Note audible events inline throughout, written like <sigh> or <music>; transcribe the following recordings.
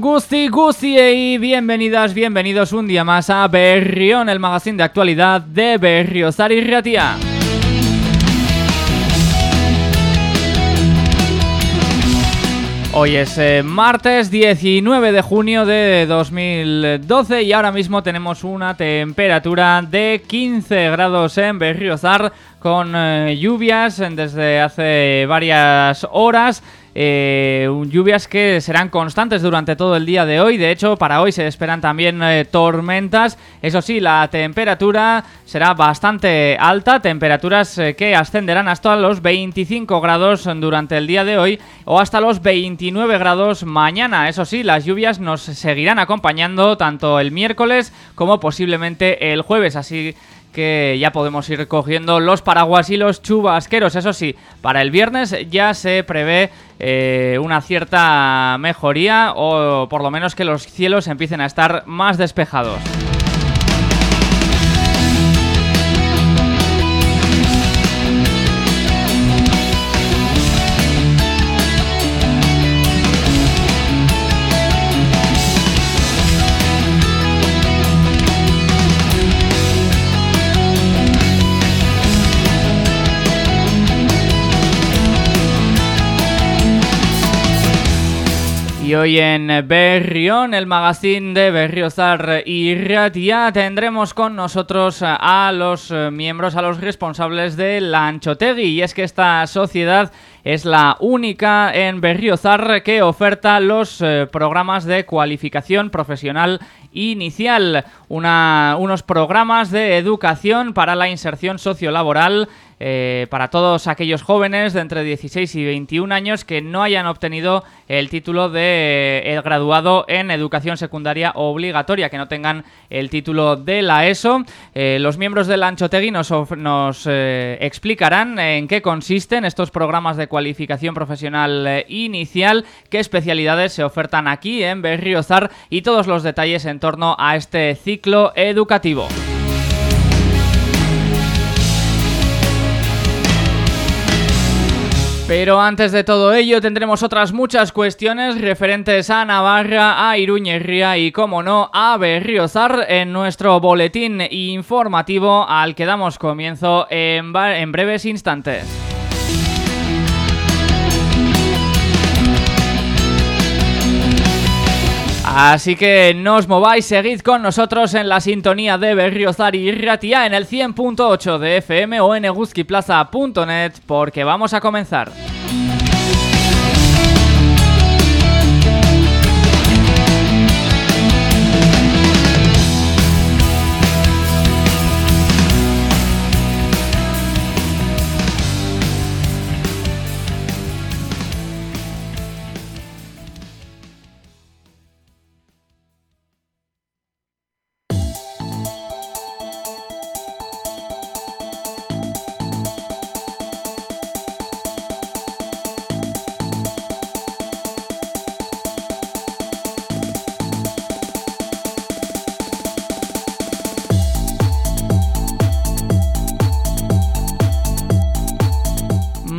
Gusti Gusti y bienvenidas, bienvenidos un día más a Berrión, el magazine de actualidad de Berriozar y Ratia. Hoy es eh, martes 19 de junio de 2012 y ahora mismo tenemos una temperatura de 15 grados en Berriozar con eh, lluvias desde hace varias horas eh, lluvias que serán constantes durante todo el día de hoy. De hecho, para hoy se esperan también eh, tormentas. Eso sí, la temperatura será bastante alta, temperaturas eh, que ascenderán hasta los 25 grados durante el día de hoy o hasta los 29 grados mañana. Eso sí, las lluvias nos seguirán acompañando tanto el miércoles como posiblemente el jueves. Así que ya podemos ir cogiendo los paraguas y los chubasqueros. Eso sí, para el viernes ya se prevé eh, una cierta mejoría o por lo menos que los cielos empiecen a estar más despejados. Y hoy en Berrión, el magazine de Berriozar y Ratia, tendremos con nosotros a los miembros, a los responsables de Lanchotegui. Y es que esta sociedad es la única en Berriozar que oferta los eh, programas de cualificación profesional inicial, una, unos programas de educación para la inserción sociolaboral eh, para todos aquellos jóvenes de entre 16 y 21 años que no hayan obtenido el título de eh, graduado en educación secundaria obligatoria, que no tengan el título de la ESO. Eh, los miembros del Anchotegui nos, nos explicarán en qué consisten estos programas de cualificación profesional inicial, qué especialidades se ofertan aquí en Berriozar y todos los detalles en torno a este ciclo educativo. Pero antes de todo ello tendremos otras muchas cuestiones referentes a Navarra, a Iruñería y, como no, a Berriozar en nuestro boletín informativo al que damos comienzo en, en breves instantes. Así que no os mováis, seguid con nosotros en la sintonía de Berriozar y Ratia en el 100.8 de FM o en eguzquiplaza.net porque vamos a comenzar.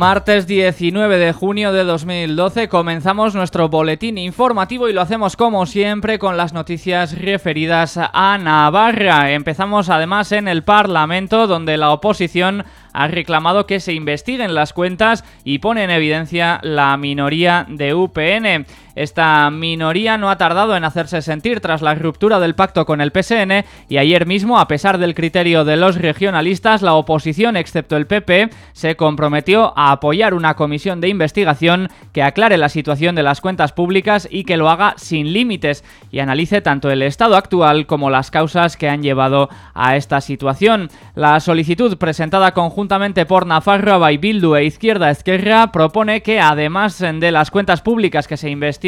Martes 19 de junio de 2012 comenzamos nuestro boletín informativo y lo hacemos como siempre con las noticias referidas a Navarra. Empezamos además en el Parlamento donde la oposición ha reclamado que se investiguen las cuentas y pone en evidencia la minoría de UPN. Esta minoría no ha tardado en hacerse sentir tras la ruptura del pacto con el PSN y ayer mismo, a pesar del criterio de los regionalistas, la oposición, excepto el PP, se comprometió a apoyar una comisión de investigación que aclare la situación de las cuentas públicas y que lo haga sin límites y analice tanto el estado actual como las causas que han llevado a esta situación. La solicitud presentada conjuntamente por Nafarroa y Bildu e Izquierda Esquerra propone que además de las cuentas públicas que se investiguen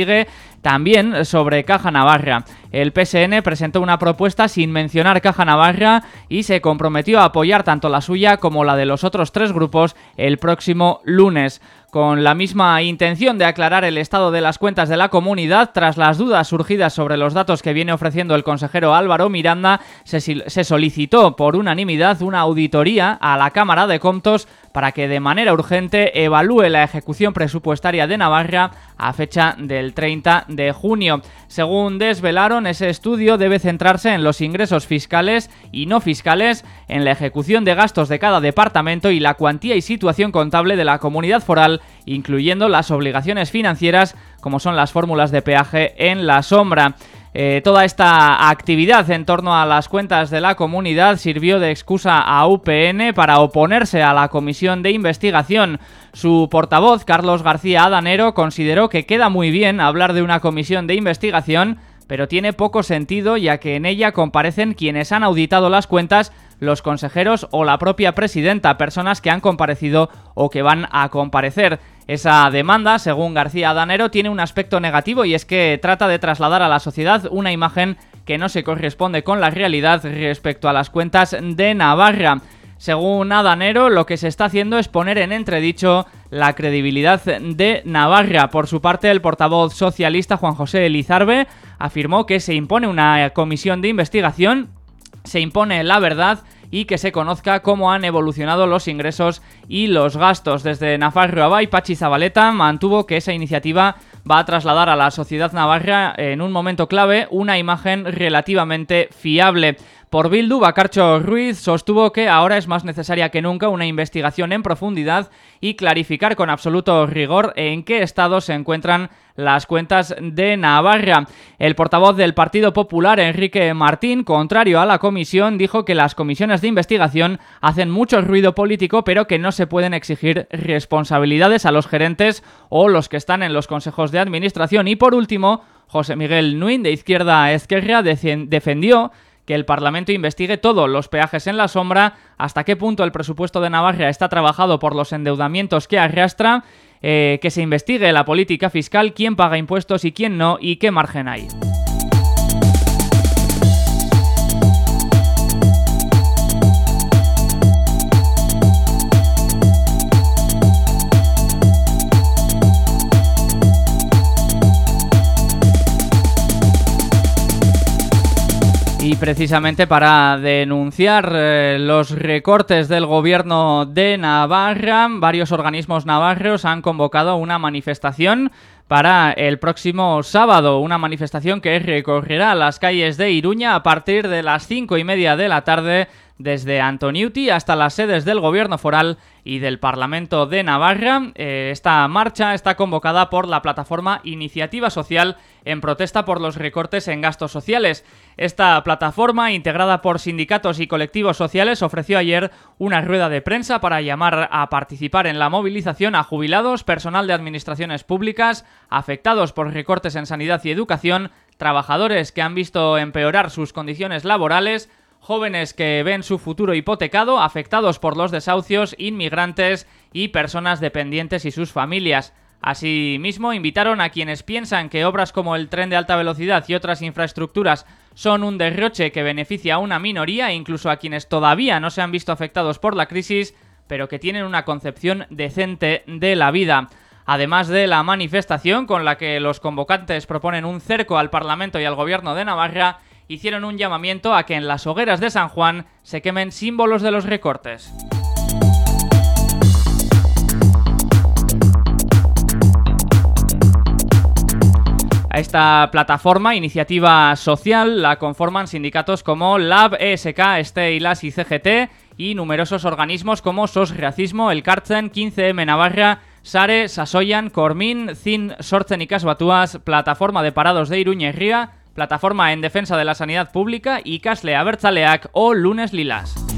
también sobre Caja Navarra. El PSN presentó una propuesta sin mencionar Caja Navarra y se comprometió a apoyar tanto la suya como la de los otros tres grupos el próximo lunes con la misma intención de aclarar el estado de las cuentas de la comunidad, tras las dudas surgidas sobre los datos que viene ofreciendo el consejero Álvaro Miranda, se, solicitó por unanimidad una auditoría a la Cámara de Comptos para que de manera urgente evalúe la ejecución presupuestaria de Navarra a fecha del 30 de junio. Según desvelaron, ese estudio debe centrarse en los ingresos fiscales y no fiscales, en la ejecución de gastos de cada departamento y la cuantía y situación contable de la comunidad foral, incluyendo las obligaciones financieras como son las fórmulas de peaje en la sombra. Eh, toda esta actividad en torno a las cuentas de la comunidad sirvió de excusa a UPN para oponerse a la comisión de investigación. Su portavoz, Carlos García Adanero, consideró que queda muy bien hablar de una comisión de investigación, pero tiene poco sentido ya que en ella comparecen quienes han auditado las cuentas, los consejeros o la propia presidenta, personas que han comparecido o que van a comparecer. Esa demanda, según García Danero, tiene un aspecto negativo y es que trata de trasladar a la sociedad una imagen que no se corresponde con la realidad respecto a las cuentas de Navarra. Según Adanero, lo que se está haciendo es poner en entredicho la credibilidad de Navarra. Por su parte, el portavoz socialista Juan José Elizarbe afirmó que se impone una comisión de investigación, se impone la verdad y que se conozca cómo han evolucionado los ingresos y los gastos. Desde Nafarro Abay, Pachi Zabaleta mantuvo que esa iniciativa va a trasladar a la sociedad navarra en un momento clave una imagen relativamente fiable. Por Bildu, Bacarcho Ruiz sostuvo que ahora es más necesaria que nunca una investigación en profundidad y clarificar con absoluto rigor en qué estado se encuentran las cuentas de Navarra. El portavoz del Partido Popular, Enrique Martín, contrario a la comisión, dijo que las comisiones de investigación hacen mucho ruido político, pero que no se pueden exigir responsabilidades a los gerentes o los que están en los consejos de administración. Y por último, José Miguel Nuin, de Izquierda Esquerra, defendió que el Parlamento investigue todos los peajes en la sombra, hasta qué punto el presupuesto de Navarra está trabajado por los endeudamientos que arrastra, eh, que se investigue la política fiscal, quién paga impuestos y quién no, y qué margen hay. Y precisamente para denunciar eh, los recortes del gobierno de Navarra, varios organismos navarros han convocado una manifestación para el próximo sábado, una manifestación que recorrerá las calles de Iruña a partir de las cinco y media de la tarde desde Antoniuti hasta las sedes del Gobierno Foral y del Parlamento de Navarra. Eh, esta marcha está convocada por la plataforma Iniciativa Social en protesta por los recortes en gastos sociales. Esta plataforma, integrada por sindicatos y colectivos sociales, ofreció ayer una rueda de prensa para llamar a participar en la movilización a jubilados, personal de administraciones públicas, afectados por recortes en sanidad y educación, trabajadores que han visto empeorar sus condiciones laborales, jóvenes que ven su futuro hipotecado, afectados por los desahucios, inmigrantes y personas dependientes y sus familias. Asimismo, invitaron a quienes piensan que obras como el tren de alta velocidad y otras infraestructuras son un derroche que beneficia a una minoría e incluso a quienes todavía no se han visto afectados por la crisis, pero que tienen una concepción decente de la vida. Además de la manifestación con la que los convocantes proponen un cerco al Parlamento y al Gobierno de Navarra, hicieron un llamamiento a que en las hogueras de San Juan se quemen símbolos de los recortes. A esta plataforma, iniciativa social, la conforman sindicatos como LAB, ESK, STE, ILAS y CGT y numerosos organismos como SOS Racismo, El Cartzen, 15M Navarra, Sare, Sasoyan, Cormin, CIN, Sortzen y Casbatuas, Plataforma de Parados de Iruña y Ría, Plataforma en Defensa de la Sanidad Pública y Casle Abertzaleak o Lunes Lilas.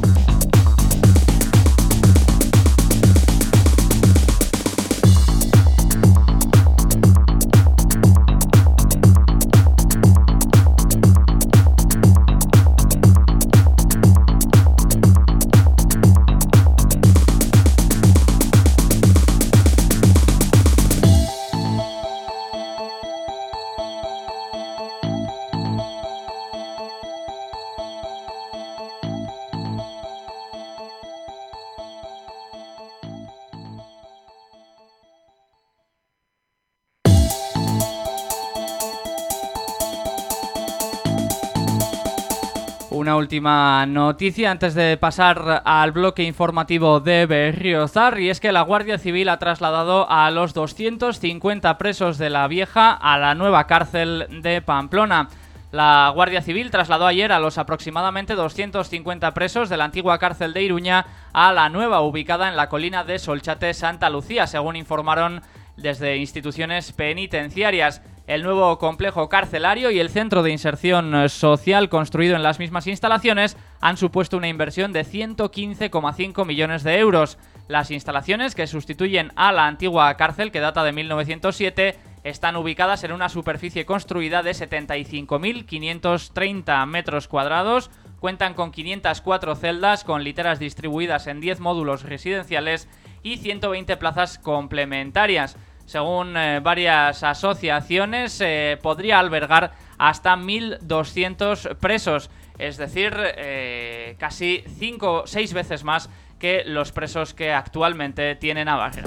Última noticia antes de pasar al bloque informativo de Berriozar y es que la Guardia Civil ha trasladado a los 250 presos de la vieja a la nueva cárcel de Pamplona. La Guardia Civil trasladó ayer a los aproximadamente 250 presos de la antigua cárcel de Iruña a la nueva ubicada en la colina de Solchate, Santa Lucía, según informaron desde instituciones penitenciarias. El nuevo complejo carcelario y el centro de inserción social construido en las mismas instalaciones han supuesto una inversión de 115,5 millones de euros. Las instalaciones, que sustituyen a la antigua cárcel que data de 1907, están ubicadas en una superficie construida de 75.530 metros cuadrados, cuentan con 504 celdas con literas distribuidas en 10 módulos residenciales y 120 plazas complementarias según eh, varias asociaciones, eh, podría albergar hasta 1.200 presos, es decir, eh, casi 5 o 6 veces más que los presos que actualmente tienen a Navarra.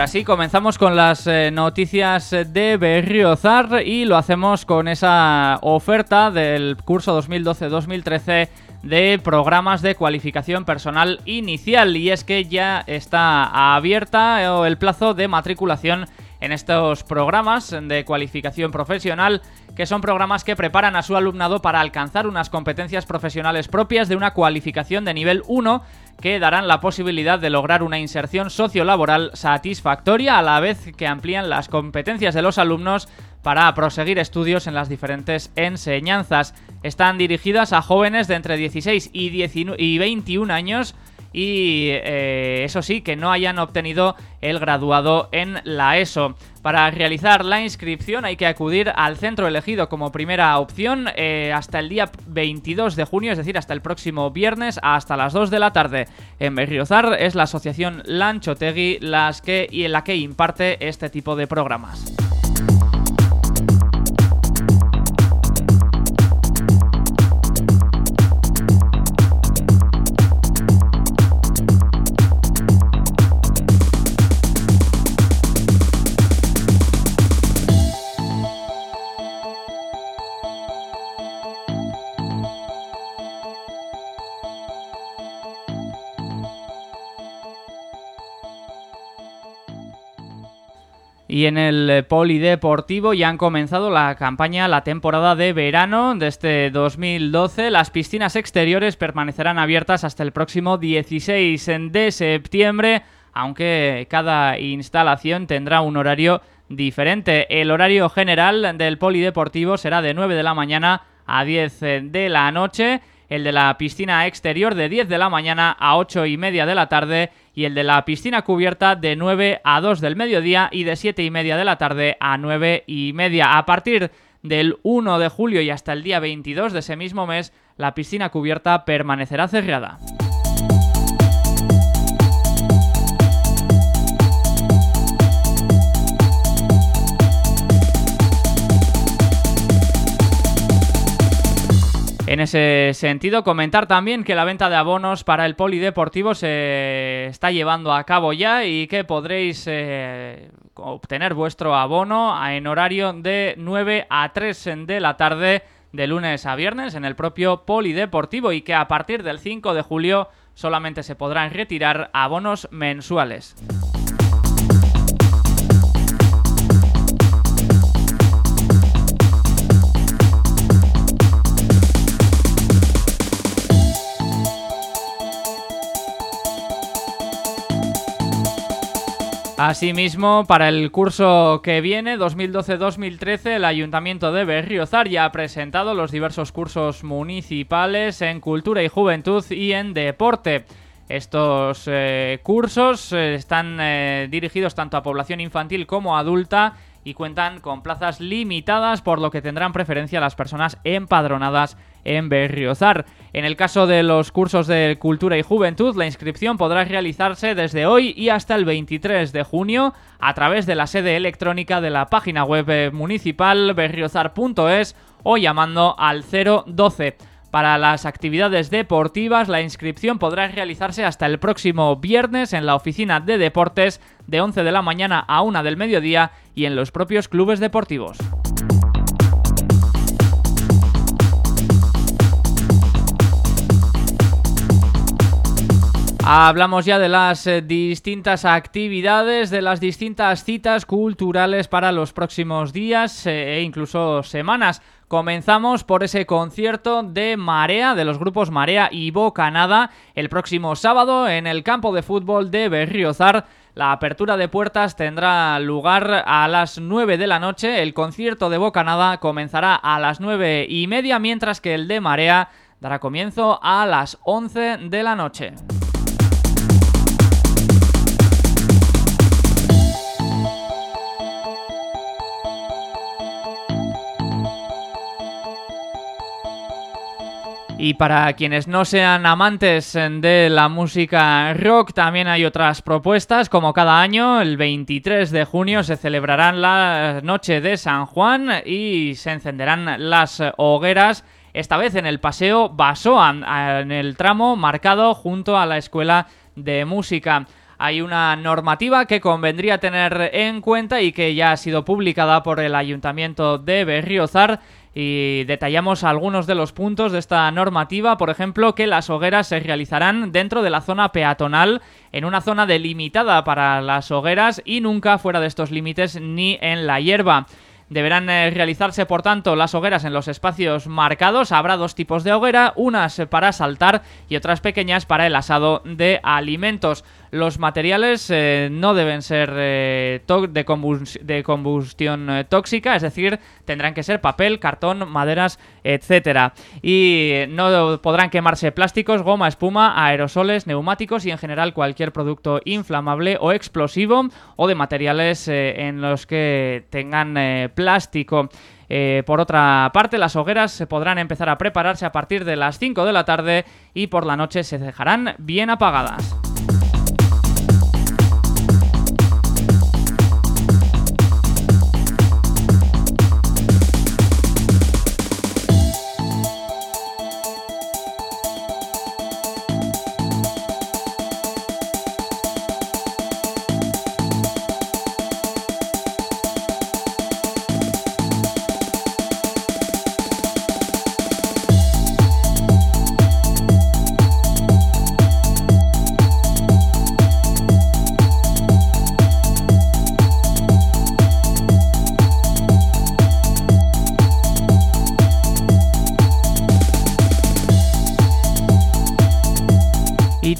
Ahora sí, comenzamos con las eh, noticias de Berriozar y lo hacemos con esa oferta del curso 2012-2013 de programas de cualificación personal inicial. Y es que ya está abierta eh, el plazo de matriculación en estos programas de cualificación profesional que son programas que preparan a su alumnado para alcanzar unas competencias profesionales propias de una cualificación de nivel 1 que darán la posibilidad de lograr una inserción sociolaboral satisfactoria a la vez que amplían las competencias de los alumnos para proseguir estudios en las diferentes enseñanzas. Están dirigidas a jóvenes de entre 16 y, 21 años y eh, eso sí, que no hayan obtenido el graduado en la ESO. Para realizar la inscripción hay que acudir al centro elegido como primera opción eh, hasta el día 22 de junio, es decir, hasta el próximo viernes hasta las 2 de la tarde. En Berriozar es la asociación Lanchotegui las que, y en la que imparte este tipo de programas. Y en el eh, polideportivo ya han comenzado la campaña, la temporada de verano de este 2012. Las piscinas exteriores permanecerán abiertas hasta el próximo 16 de septiembre, aunque cada instalación tendrá un horario diferente. El horario general del polideportivo será de 9 de la mañana a 10 de la noche el de la piscina exterior de 10 de la mañana a 8 y media de la tarde y el de la piscina cubierta de 9 a 2 del mediodía y de 7 y media de la tarde a 9 y media. A partir del 1 de julio y hasta el día 22 de ese mismo mes, la piscina cubierta permanecerá cerrada. En ese sentido, comentar también que la venta de abonos para el polideportivo se está llevando a cabo ya y que podréis eh, obtener vuestro abono en horario de 9 a 3 de la tarde de lunes a viernes en el propio polideportivo y que a partir del 5 de julio solamente se podrán retirar abonos mensuales. Asimismo, para el curso que viene, 2012-2013, el Ayuntamiento de Berriozar ya ha presentado los diversos cursos municipales en cultura y juventud y en deporte. Estos eh, cursos eh, están eh, dirigidos tanto a población infantil como adulta y cuentan con plazas limitadas, por lo que tendrán preferencia las personas empadronadas en Berriozar. En el caso de los cursos de Cultura y Juventud, la inscripción podrá realizarse desde hoy y hasta el 23 de junio a través de la sede electrónica de la página web eh, municipal berriozar.es o llamando al 012. Para las actividades deportivas, la inscripción podrá realizarse hasta el próximo viernes en la oficina de deportes de 11 de la mañana a 1 del mediodía y en los propios clubes deportivos. Hablamos ya de las eh, distintas actividades, de las distintas citas culturales para los próximos días eh, e incluso semanas. Comenzamos por ese concierto de Marea, de los grupos Marea y Bocanada, el próximo sábado en el campo de fútbol de Berriozar. La apertura de puertas tendrá lugar a las 9 de la noche. El concierto de Bocanada comenzará a las 9 y media, mientras que el de Marea dará comienzo a las 11 de la noche. Y para quienes no sean amantes de la música rock, también hay otras propuestas, como cada año, el 23 de junio se celebrarán la noche de San Juan y se encenderán las hogueras, esta vez en el Paseo Basoan, en el tramo marcado junto a la Escuela de Música. Hay una normativa que convendría tener en cuenta y que ya ha sido publicada por el Ayuntamiento de Berriozar y detallamos algunos de los puntos de esta normativa, por ejemplo, que las hogueras se realizarán dentro de la zona peatonal, en una zona delimitada para las hogueras y nunca fuera de estos límites ni en la hierba. Deberán eh, realizarse, por tanto, las hogueras en los espacios marcados. Habrá dos tipos de hoguera, unas para saltar y otras pequeñas para el asado de alimentos. Los materiales eh, no deben ser eh, de, combustión tóxica, es decir, tendrán que ser papel, cartón, maderas, etcétera. Y no podrán quemarse plásticos, goma, espuma, aerosoles, neumáticos y en general cualquier producto inflamable o explosivo o de materiales en los que tengan plástico. Eh, por otra parte, las hogueras se podrán empezar a prepararse a partir de las 5 de la tarde y por la noche se dejarán bien apagadas.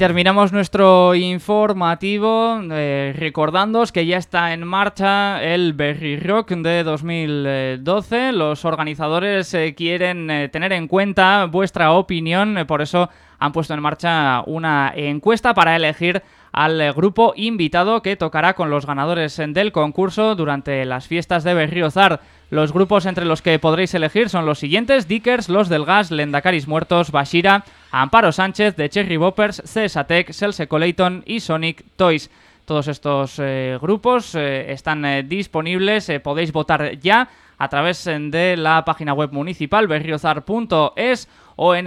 Terminamos nuestro informativo eh, recordándoos que ya está en marcha el Berry Rock de 2012. Los organizadores eh, quieren eh, tener en cuenta vuestra opinión, por eso han puesto en marcha una encuesta para elegir al grupo invitado que tocará con los ganadores del concurso durante las fiestas de Berriozar. Los grupos entre los que podréis elegir son los siguientes, Dickers, Los del Gas, Lendacaris Muertos, Bashira, Amparo Sánchez, The Cherry Boppers, Cesatec, Selse Colayton y Sonic Toys. Todos estos eh, grupos eh, están eh, disponibles, podéis votar ya a través de la página web municipal berriozar.es o en.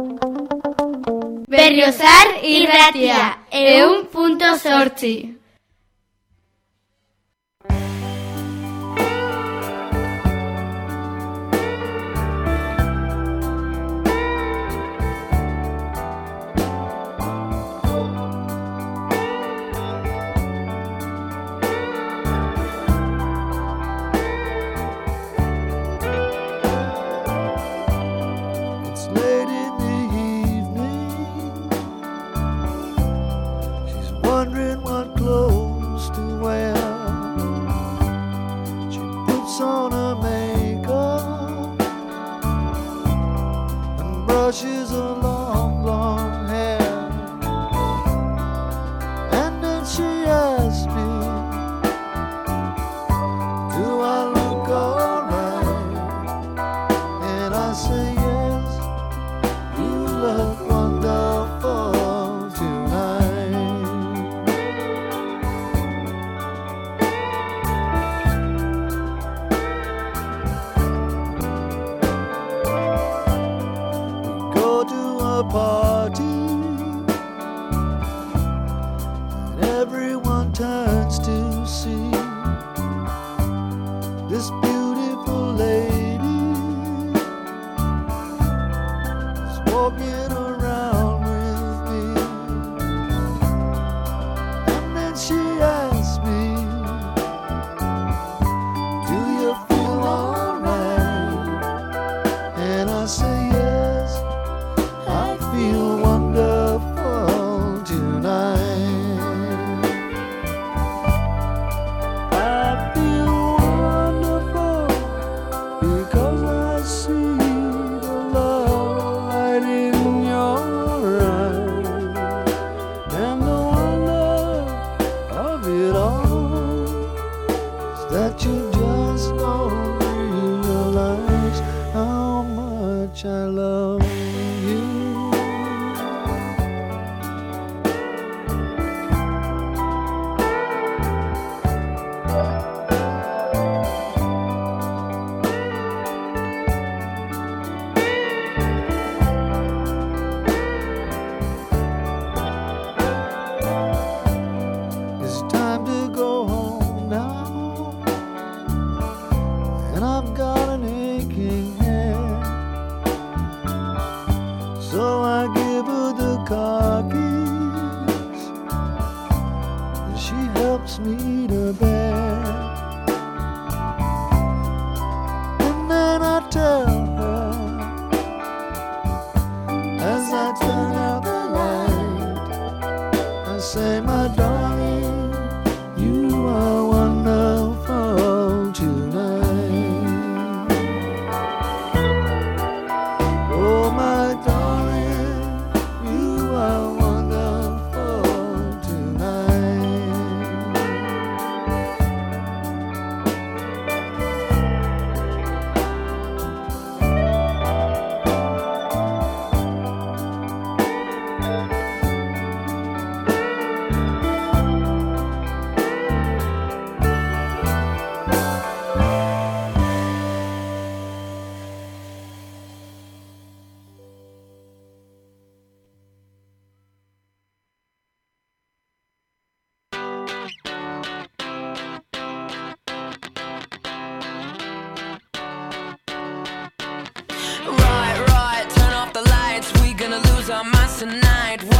Berriozar irratia, eun punto sortzi.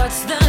What's the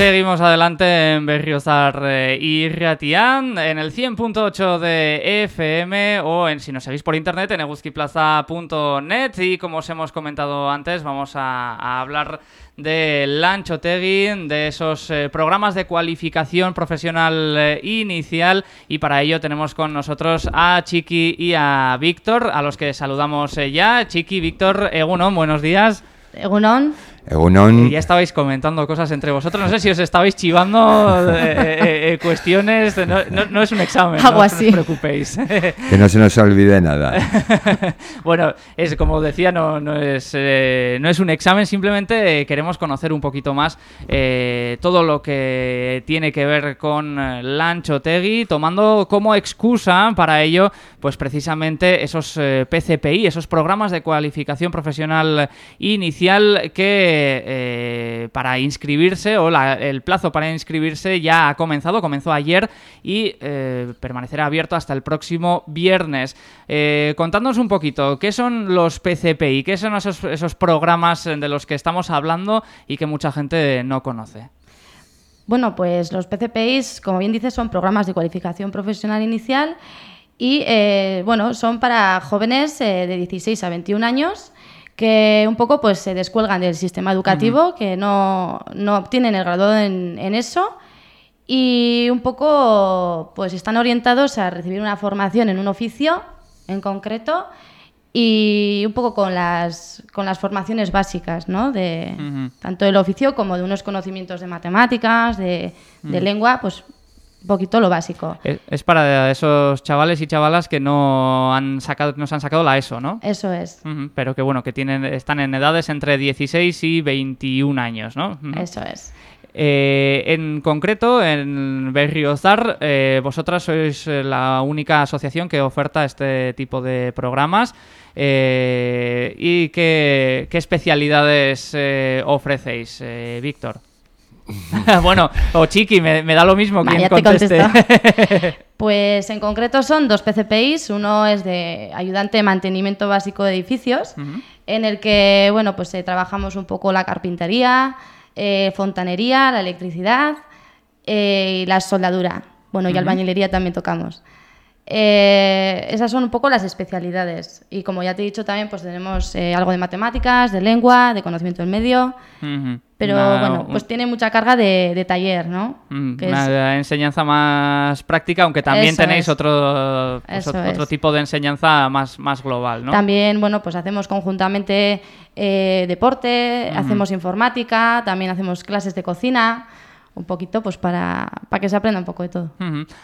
Seguimos adelante en Berriozar eh, y Ratián, en el 100.8 de FM o en si nos seguís por internet en eguzquiplaza.net y como os hemos comentado antes vamos a, a hablar de Lanchotegui, de esos eh, programas de cualificación profesional eh, inicial y para ello tenemos con nosotros a Chiqui y a Víctor, a los que saludamos ya. Chiqui, Víctor, Egunon, buenos días. Egunon, Egunon, Y ya estabais comentando cosas entre vosotros. No sé si os estabais chivando eh, eh, eh, cuestiones. de- No, no- no es un examen, Algo no, así. no os preocupéis. <laughs> que no se nos olvide nada. <laughs> bueno, es como decía, no, no, es, eh, no es un examen, simplemente eh, queremos conocer un poquito más eh, todo lo que tiene que ver con eh, Lanchotegui, tomando como excusa para ello, pues precisamente esos eh, PCPI, esos programas de cualificación profesional inicial que eh, para inscribirse o el plazo para inscribirse ya ha comenzado, comenzó ayer y eh, permanecerá abierto hasta el próximo viernes. Eh, contadnos un poquito, ¿qué son los PCPI? ¿Qué son esos, esos programas de los que estamos hablando y que mucha gente no conoce? bueno, pues los PCPIs, como bien dices, son programas de cualificación profesional inicial y, eh, bueno, son para jóvenes de 16 a 21 años que un poco pues se descuelgan del sistema educativo, que no, no obtienen el graduado en, en eso y un poco pues están orientados a recibir una formación en un oficio en concreto y un poco con las, con las formaciones básicas, ¿no? De. Tanto del oficio como de unos conocimientos de matemáticas, de, de lengua, pues un poquito lo básico. Es, es para esos chavales y chavalas que no han sacado, nos han sacado la ESO, ¿no? Eso es, Pero que bueno, que tienen, están en edades entre 16 y 21 años, ¿no? Eso es. Eh, en concreto, en Berriozar, eh, vosotras sois eh, la única asociación que oferta este tipo de programas. Eh, ¿Y qué, qué especialidades ofrecéis, eh, Víctor? <laughs> bueno, o Chiqui, me, me da lo mismo quien conteste. <laughs> Pues en concreto son dos PCPIs, uno es de ayudante de mantenimiento básico de edificios, en el que bueno pues eh, trabajamos un poco la carpintería, eh, fontanería, la electricidad eh, y la soldadura. Bueno, y albañilería también tocamos. Eh, esas son un poco las especialidades. Y como ya te he dicho también, pues tenemos eh, algo de matemáticas, de lengua, de conocimiento del medio. Pero Una- bueno, pues tiene mucha carga de, de taller, ¿no? Mm, Que Una enseñanza más práctica, aunque también Eso tenéis es. otro, pues, otro es. tipo de enseñanza más, más global, ¿no? También, bueno, pues hacemos conjuntamente eh, deporte, hacemos informática, también hacemos clases de cocina. Un poquito pues para, para que se aprenda un poco de todo.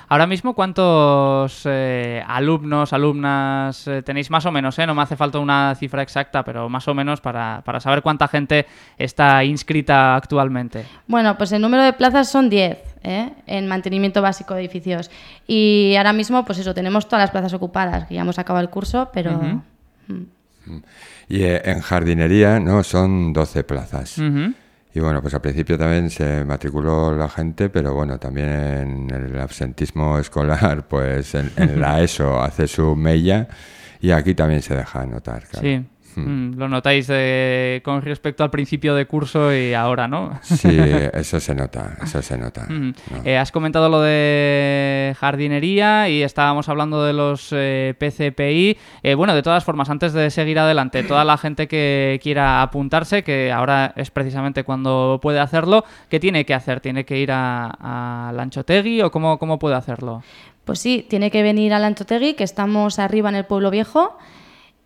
Ahora mismo, ¿cuántos eh, alumnos, alumnas eh, tenéis más o menos? eh? No me hace falta una cifra exacta, pero más o menos para, para saber cuánta gente está inscrita actualmente. Bueno, pues el número de plazas son 10 ¿eh? en mantenimiento básico de edificios. Y ahora mismo, pues eso, tenemos todas las plazas ocupadas, que ya hemos acabado el curso, pero... Mm. Y eh, en jardinería, ¿no? Son 12 plazas. Y bueno, pues al principio también se matriculó la gente, pero bueno, también en el absentismo <laughs> escolar, pues en, en la <laughs> ESO hace su mella y aquí también se deja notar. claro. Sí. Mm, lo notáis de- con respecto al principio de curso y ahora, ¿no? Sí, <laughs> eso se nota, eso se nota. Mm. ¿no? Eh, has comentado lo de jardinería y estábamos hablando de los eh, PCPI. Eh, bueno, de todas formas, antes de seguir adelante, toda la gente que quiera apuntarse, que ahora es precisamente cuando puede hacerlo, ¿qué tiene que hacer? ¿Tiene que ir a, a Lanchotegui o cómo, cómo puede hacerlo? Pues sí, tiene que venir al Anchotegui, que estamos arriba en el Pueblo Viejo.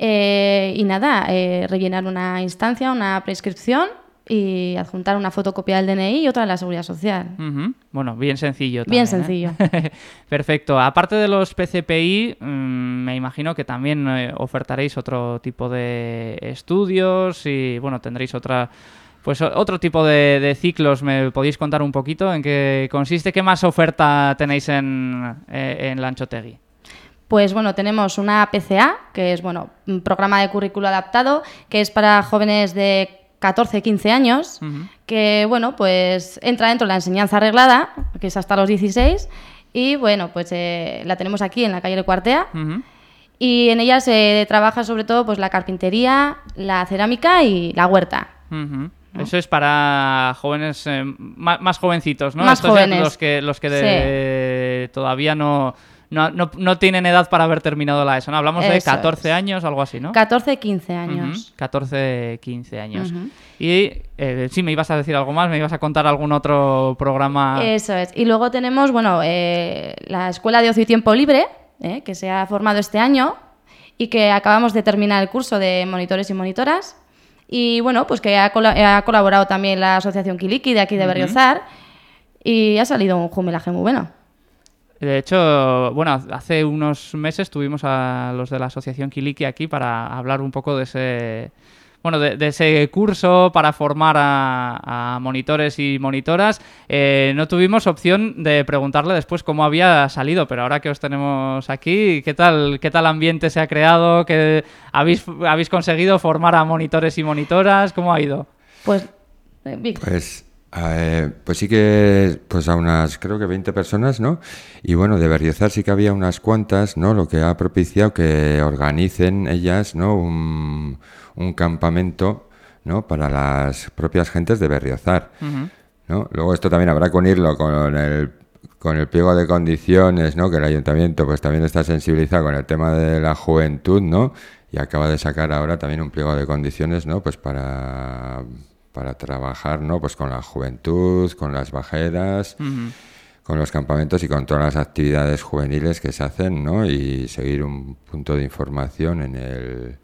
Eh, y nada, eh, rellenar una instancia, una prescripción y adjuntar una fotocopia del DNI y otra de la Seguridad Social. Bueno, bien sencillo. Bien también, ¿eh? sencillo. <laughs> Perfecto. Aparte de los PCPI, mm, me imagino que también eh, ofertaréis otro tipo de estudios y, bueno, tendréis otra... Pues otro tipo de, de ciclos, ¿me podéis contar un poquito en qué consiste? ¿Qué más oferta tenéis en, en Lanchotegui? Pues bueno, tenemos una PCA, que es bueno, un programa de currículo adaptado, que es para jóvenes de 14, 15 años, que bueno, pues entra dentro de la enseñanza arreglada, que es hasta los 16, y bueno, pues eh, la tenemos aquí en la calle de Cuartea. Y en ella se trabaja sobre todo pues la carpintería, la cerámica y la huerta. Eso es para jóvenes eh, más, jovencitos, ¿no? Más Estos jóvenes. Los que, los que de- todavía no, no, no- no tienen edad para haber terminado la ESO. ¿no? Hablamos de Eso 14 es. años, algo así, ¿no? 14, 15 Ujú, años. 14, 15 años. Y eh, sí, me ibas a decir algo más, me ibas a contar algún otro programa. Eso es. Y luego tenemos, bueno, eh, la Escuela de Ocio y Tiempo Libre, eh, que se ha formado este año y que acabamos de terminar el curso de monitores y monitoras. Y bueno, pues que ha colaborado también la Asociación Kiliki de aquí de Berriozar y ha salido un jumelaje muy bueno. De hecho, bueno, hace unos meses tuvimos a los de la Asociación Kiliki aquí para hablar un poco de ese, bueno, de, de ese curso para formar a, a monitores y monitoras. Eh, no tuvimos opción de preguntarle después cómo había salido, pero ahora que os tenemos aquí, ¿qué tal, qué tal ambiente se ha creado? ¿Qué habéis, habéis conseguido formar a monitores y monitoras? ¿Cómo ha ido? Pues, eh, Vic, Pues, eh, pues sí que, pues a unas, creo que 20 personas, ¿no? Y bueno, de Berriozar sí que había unas cuantas, ¿no? Lo que ha propiciado que organicen ellas, ¿no? Un, un campamento, ¿no? Para las propias gentes de Berriozar, ¿no? Luego esto también habrá que unirlo con el con el pliego de condiciones, ¿no? Que el ayuntamiento pues también está sensibilizado con el tema de la juventud, ¿no? Y acaba de sacar ahora también un pliego de condiciones, ¿no? Pues para, para trabajar, ¿no? Pues con la juventud, con las bajeras, con los campamentos y con todas las actividades juveniles que se hacen, ¿no? Y seguir un punto de información en el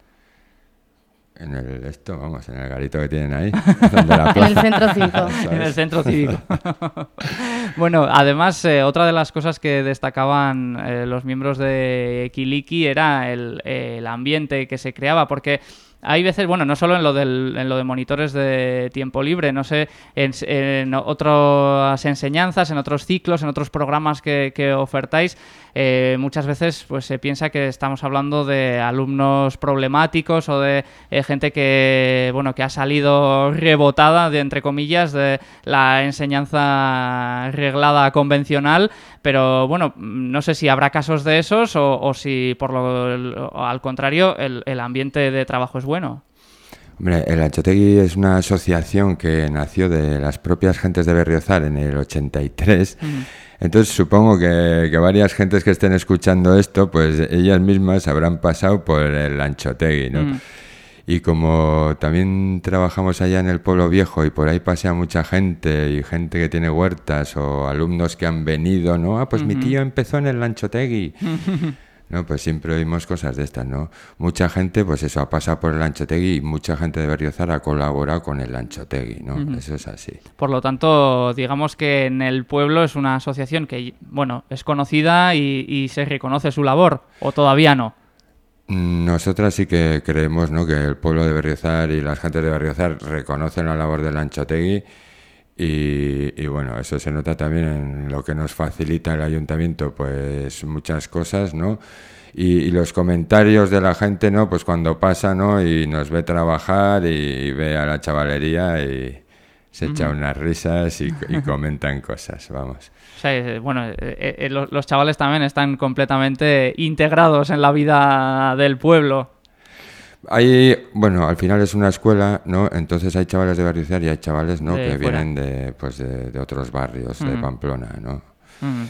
en el esto, vamos, en el garito que tienen ahí, <laughs> donde la en el centro 5. <laughs> en el centro cívico. <laughs> bueno, además, eh, otra de las cosas que destacaban eh, los miembros de Kiliki era el, el ambiente que se creaba, porque hay veces, bueno, no solo en lo, del, en lo de monitores de tiempo libre, no sé, en, otras enseñanzas, en otros ciclos, en otros programas que, que ofertáis, eh, muchas veces pues se piensa que estamos hablando de alumnos problemáticos o de eh, gente que, bueno, que ha salido rebotada, de, entre comillas, de la enseñanza reglada convencional, pero bueno, no sé si habrá casos de esos o, o si por lo, o al contrario el, el ambiente de trabajo es bueno. Hombre, el Anchotegui es una asociación que nació de las propias gentes de Berriozar en el 83. Entonces supongo que, que varias gentes que estén escuchando esto, pues ellas mismas habrán pasado por el Anchotegui, ¿no? Mm. Y como también trabajamos allá en el pueblo viejo y por ahí pasea mucha gente y gente que tiene huertas o alumnos que han venido, ¿no? Ah, pues mi tío empezó en el Lanchotegui. <laughs> ¿no? Pues siempre oímos cosas de estas, ¿no? Mucha gente, pues eso, ha pasado por el Anchotegui y mucha gente de Berriozar ha colaborado con el Anchotegui, ¿no? Eso es así. Por lo tanto, digamos que en el pueblo es una asociación que, bueno, es conocida y, y se reconoce su labor, o todavía no. Nosotras sí que creemos ¿no? que el pueblo de Berriozar y las gentes de Berriozar reconocen la labor del Anchotegui y, y bueno, eso se nota también en lo que nos facilita el ayuntamiento, pues muchas cosas, ¿no? Y, y los comentarios de la gente, ¿no? Pues cuando pasa, ¿no? Y nos ve trabajar y, ve a la chavalería y se echa unas risas y, <laughs> comentan cosas, vamos. O sea, eh, bueno, eh, eh, los, los chavales también están completamente integrados en la vida del pueblo. Hay, bueno, al final es una escuela, ¿no? Entonces hay chavales de Berriozar y hay chavales, ¿no? De que fuera. vienen de, pues de, de otros barrios, de Mm. Pamplona, ¿no? Mm.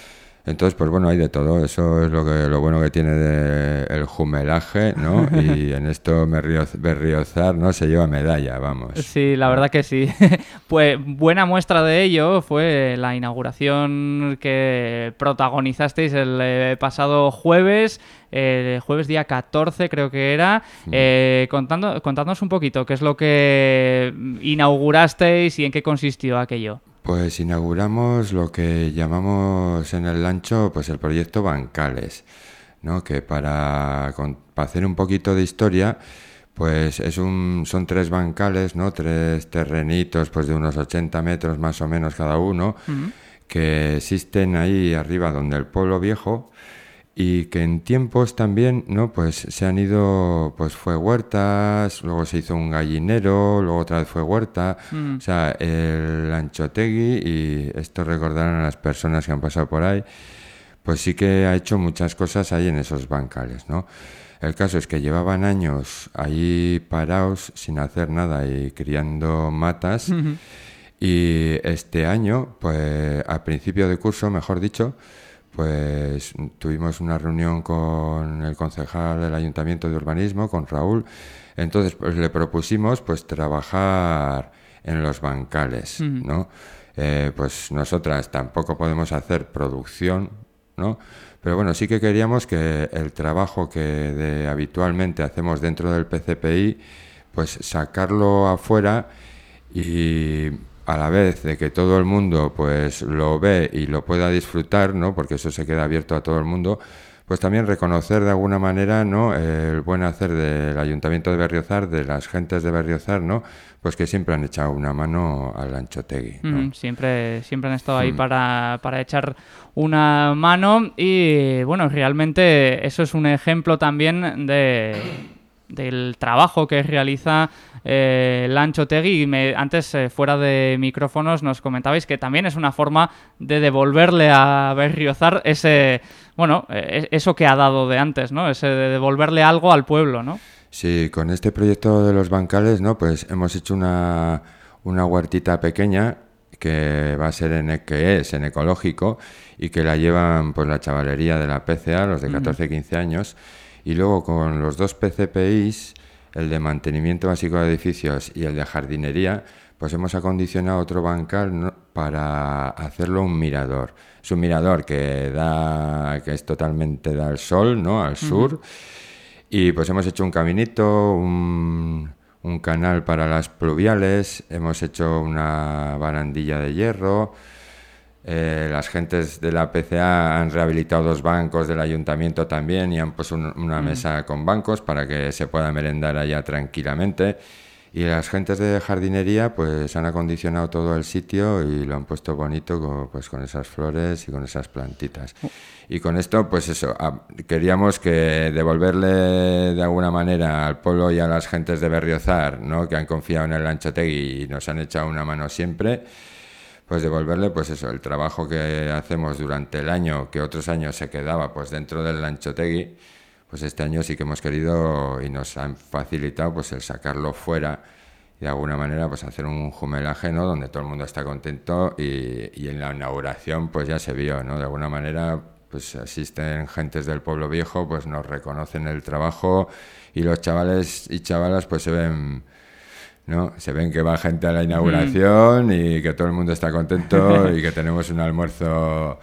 Entonces, pues bueno, hay de todo. Eso es lo que lo bueno que tiene de el jumelaje, ¿no? <laughs> Y en esto Berrioz- Berriozar, ¿no? Se lleva medalla, vamos. Sí, la verdad que sí. <laughs> pues buena muestra de ello fue la inauguración que protagonizasteis el eh, pasado jueves, jueves día 14 creo que era. Eh, contando, contadnos un poquito qué es lo que inaugurasteis y en qué consistió aquello. Pues inauguramos lo que llamamos en el lancho, pues el proyecto Bancales, ¿no? Que para, con- para hacer un poquito de historia, pues es un, son tres bancales, ¿no? Tres terrenitos, pues de unos 80 metros más o menos cada uno, que existen ahí arriba donde el pueblo viejo y que en tiempos también, ¿no? Pues se han ido, pues fue huertas, luego se hizo un gallinero, luego otra vez fue huerta, o sea, el Anchotegui, y esto recordarán a las personas que han pasado por ahí, pues sí que ha hecho muchas cosas ahí en esos bancales, ¿no? El caso es que llevaban años ahí parados sin hacer nada y criando matas. Y este año, pues a principio de curso, mejor dicho, pues tuvimos una reunión con el concejal del Ayuntamiento de Urbanismo, con Raúl. Entonces, pues le propusimos pues trabajar en los bancales, ¿no? Eh, pues nosotras tampoco podemos hacer producción, ¿no? Pero bueno, sí que queríamos que el trabajo que de- habitualmente hacemos dentro del PCPI, pues sacarlo afuera y a la vez de que todo el mundo pues lo ve y lo pueda disfrutar, ¿no? Porque eso se queda abierto a todo el mundo, pues también reconocer de alguna manera, ¿no? El buen hacer del Ayuntamiento de Berriozar, de las gentes de Berriozar, ¿no? Pues que siempre han echado una mano al Anchotegui, ¿no? Mm, siempre, siempre han estado ahí para, para echar una mano y bueno, realmente eso es un ejemplo también de, del trabajo que realiza eh, Lancho Tegui. Y me- antes, eh, fuera de micrófonos, nos comentabais que también es una forma de devolverle a Berriozar ese, bueno, eh, eso que ha dado de antes, ¿no? Ese de devolverle algo al pueblo, ¿no? Sí, con este proyecto de los bancales, ¿no? Pues hemos hecho una, una huertita pequeña que va a ser en e- que es en ecológico y que la llevan pues la chavalería de la PCA, los de 14 15 años, y luego con los dos PCPIs, el de mantenimiento básico de edificios y el de jardinería, pues hemos acondicionado otro bancal para hacerlo un mirador. Es un mirador que da que es totalmente da al sol, ¿no? Al sur. Y pues hemos hecho un caminito, un, un canal para las pluviales, hemos hecho una barandilla de hierro. Eh, las gentes de la PCA han rehabilitado dos bancos del ayuntamiento también y han puesto un- una mesa con bancos para que se pueda merendar allá tranquilamente. Y las gentes de jardinería pues han acondicionado todo el sitio y lo han puesto bonito con, pues, con esas flores y con esas plantitas. Y con esto pues eso, a- queríamos que devolverle de alguna manera al pueblo y a las gentes de Berriozar, ¿no? que han confiado en el Anchotegui y nos han echado una mano siempre, pues devolverle pues eso, el trabajo que hacemos durante el año, que otros años se quedaba pues dentro del Anchotegui, pues este año sí que hemos querido y nos han facilitado pues el sacarlo fuera y de alguna manera pues hacer un jumelaje ¿no? donde todo el mundo está contento y, y en la inauguración pues ya se vio, ¿no? De alguna manera pues asisten gentes del pueblo viejo, pues nos reconocen el trabajo y los chavales y chavalas pues se ven ¿no? Se ven que va gente a la inauguración y que todo el mundo está contento <laughs> y que tenemos un almuerzo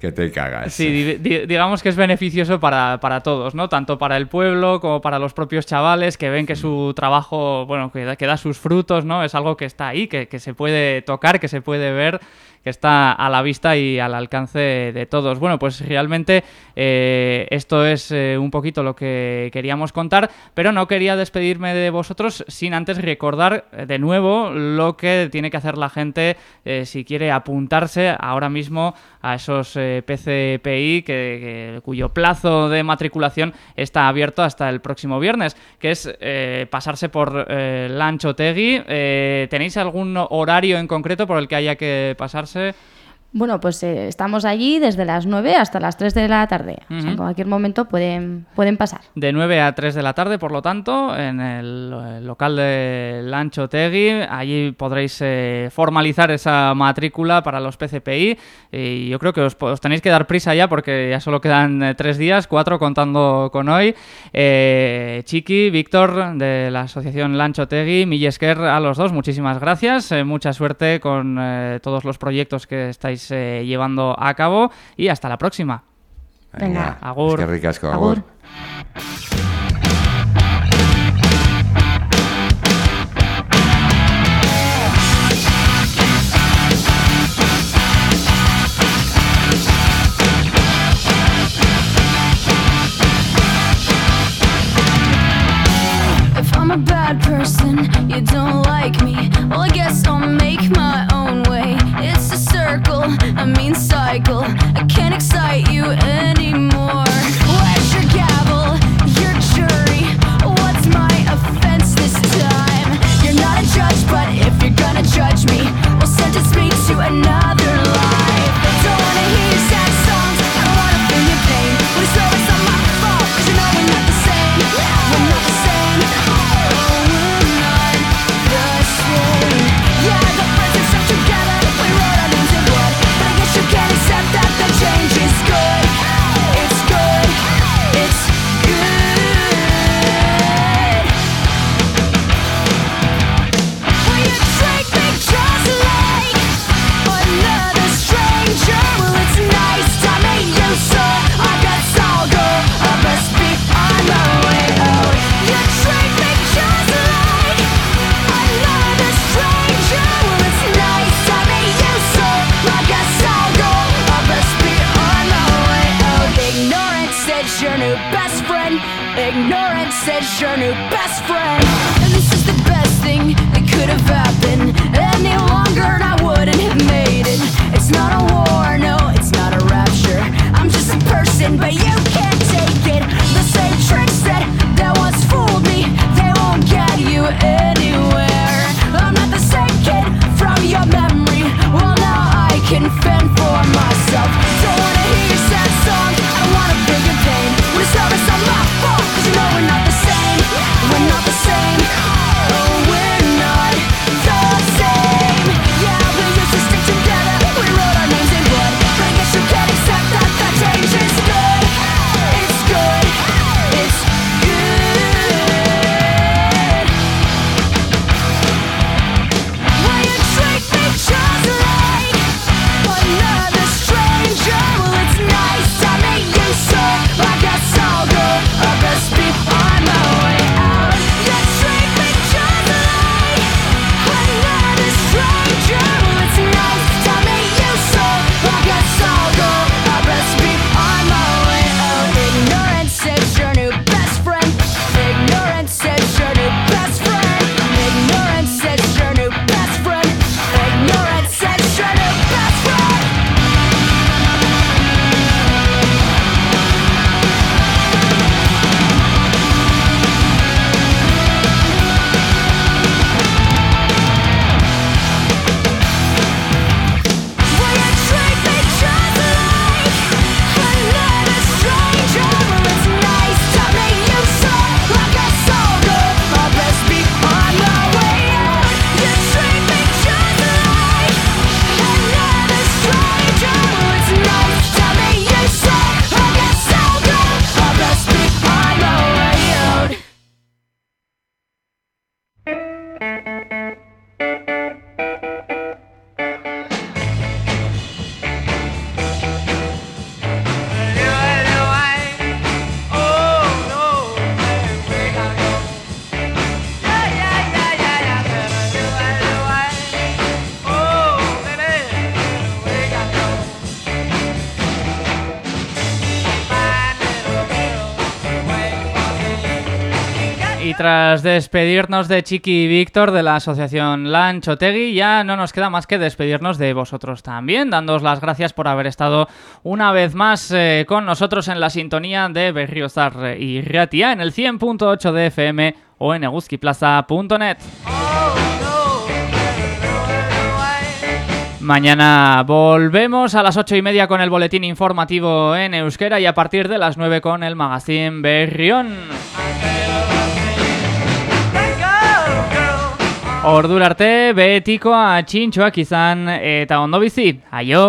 que te cagas. Sí, di- di- digamos que es beneficioso para, para todos, ¿no? Tanto para el pueblo como para los propios chavales que ven que su trabajo, bueno, que da, que da sus frutos, ¿no? Es algo que está ahí, que, que se puede tocar, que se puede ver, está a la vista y al alcance de todos. Bueno, pues realmente eh, esto es eh, un poquito lo que queríamos contar, pero no quería despedirme de vosotros sin antes recordar eh, de nuevo lo que tiene que hacer la gente si quiere apuntarse ahora mismo a esos PCPI que, cuyo plazo de matriculación está abierto hasta el próximo viernes, que es pasarse por Lancho Tegui. Eh, ¿Tenéis algún horario en concreto por el que haya que pasarse? cose Bueno, pues eh, estamos allí desde las 9 hasta las 3 de la tarde. O sea, en cualquier momento pueden, pueden pasar. De 9 a 3 de la tarde, por lo tanto, en el, eh, local de Lancho Tegui. Allí podréis eh, formalizar esa matrícula para los PCPI. Y yo creo que os, os tenéis que dar prisa ya porque ya solo quedan eh, tres días, cuatro contando con hoy. Eh, Chiqui, Víctor, de la asociación Lancho Tegui, Millesker, a los dos, muchísimas gracias. Eh, mucha suerte con eh, todos los proyectos que estáis eh, llevando a cabo. Y hasta la próxima. Venga. Agur. Es que ricasco, Agur. agur. If I'm a bad person, you don't like me. Well, I guess I'll make my circle, a mean cycle. I can't excite you anymore. Despedirnos de Chiqui y Víctor de la asociación Lanchotegui, ya no nos queda más que despedirnos de vosotros también, dándoos las gracias por haber estado una vez más eh, con nosotros en la sintonía de Berriozar y Ratia en el 100.8 de FM o en eguzquiplaza.net. Mañana volvemos a las ocho y media con el boletín informativo en euskera y a partir de las 9 con el magazine Berrión. Ordura arte betikoa txintxoak izan eta ondo bizi. Aio!